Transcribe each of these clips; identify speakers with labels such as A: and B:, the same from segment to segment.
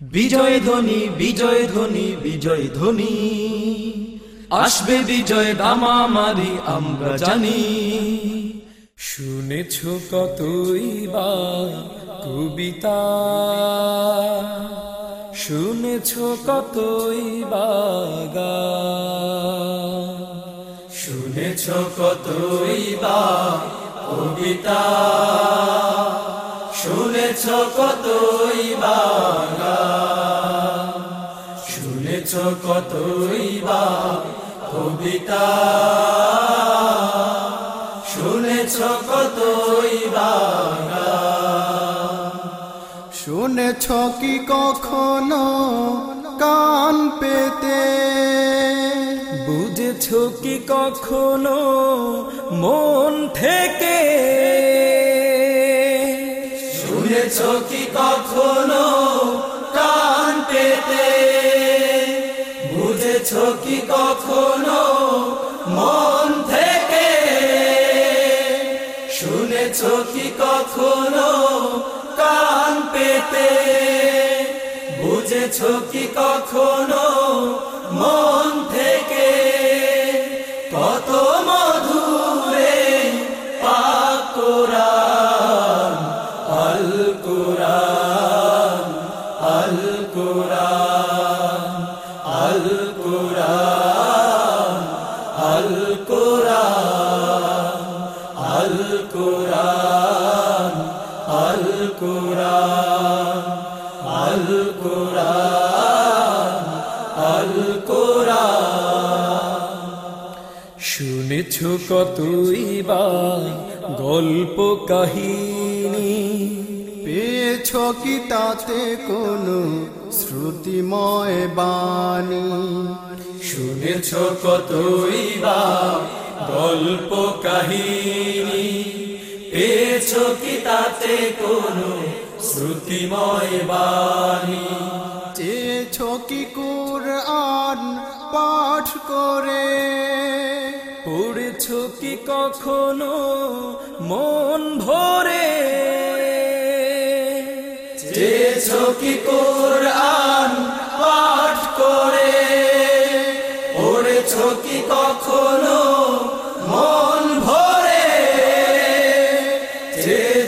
A: বিজয় ধ্বনি বিজয় ধ্বনি বিজয় ধ্বনি। আসবে বিজয় দামামারি আমরা জানি। শুনেছ কতই বা কবিতা? শুনেছ কতই বা গান। শুনেছ কতই বা কবিতা? শুনেছ কতই বা কতই বা কবিতা শুনেছ কতই বা
B: শুনেছ কি কখনো কান পেতে?
A: বুঝেছ কি কখনো মন থেকে? শুনেছ কি কখনো কান পেতে? বুঝেছ কি কখনো মন থেকে? শুনেছ কি কখনো কান পেতে? বুঝেছ কি কখনো কোরআন আল কোরআন আল কোরআন আল কোরআন শুনেছ কতই গল্প কাহিনী?
B: পেয়েছ কি তাতে কোনো শ্রুতিময় বাণী?
A: শুনেছ কতই গল্প কাহিনী। পেয়েছ কি তাতে কোনো শ্রুতিময় বাণী?
B: চেয়েছ কি কোরআন পাঠ করে?
A: পড়েছ কি কখনো মন ভরে? চেয়েছ কি কোরআন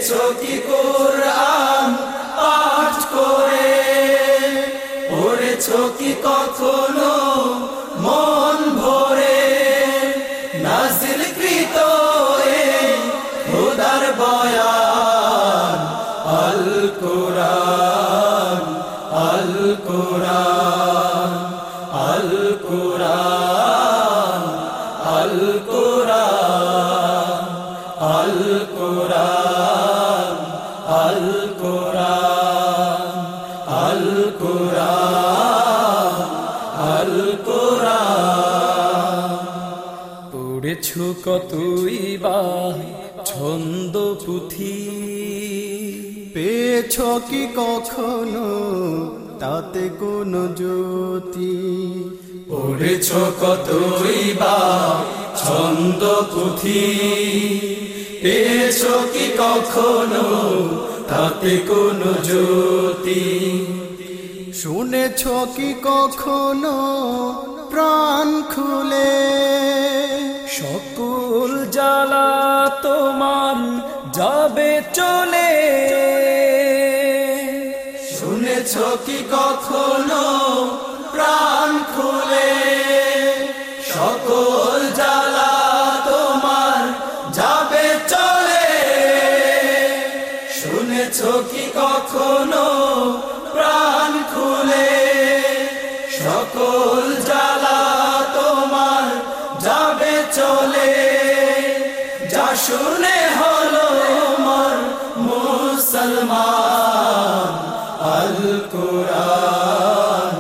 A: চেয়েছ কি কোরআন পাঠ করে? পড়েছ কি কখনো মন ভরে? নাজিল কৃত খোদার বয়ান, আল কোরআন আল কোরআন আল কোরআন আল কোরআন। পড়েছ কতই বা ছন্দ পুঁথি?
B: পেয়েছ কি কখনো তাতে কোনো জ্যোতি?
A: পড়েছ কতই বা ছন্দ পুঁথি? পেয়েছ কি কখনো তাতে কোনো জ্যোতি?
B: শুনেছ কি কখনো প্রাণ খুলে?
A: সকল জ্বালা তোমার যাবে চলে। শুনেছ কি কখনো প্রাণ খুলে? সকল জ্বালা তোমার যাবে চলে। শুনেছ কি কখনো প্রাণ খুলে? সকল জ্বালা কোরআন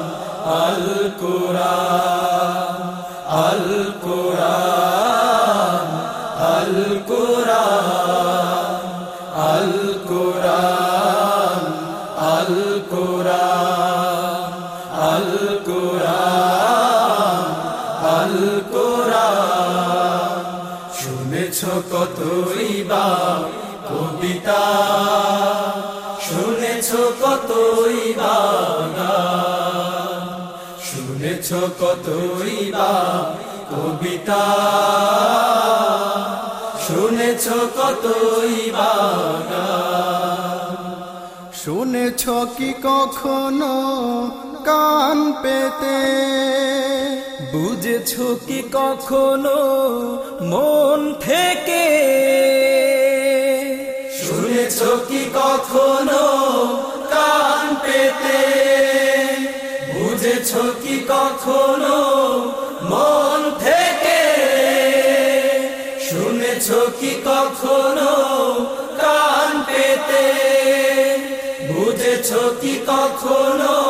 A: আল কোরআন আল কোরআন আল কোরআন আল শুনেছ কতই বা কবিতা শুনেছ কতই কতই বা কবিতা। শুনেছ কতই বা।
B: শুনেছ কি কখনো কান পেতে?
A: বুঝেছ কি কখনো মন থেকে? শুনেছ কি কখনো কান পেতে? বুঝেছ কি কখনো? মন থেকে শুনেছ কি কখনো কান পেতে? বুঝেছ কি কখনো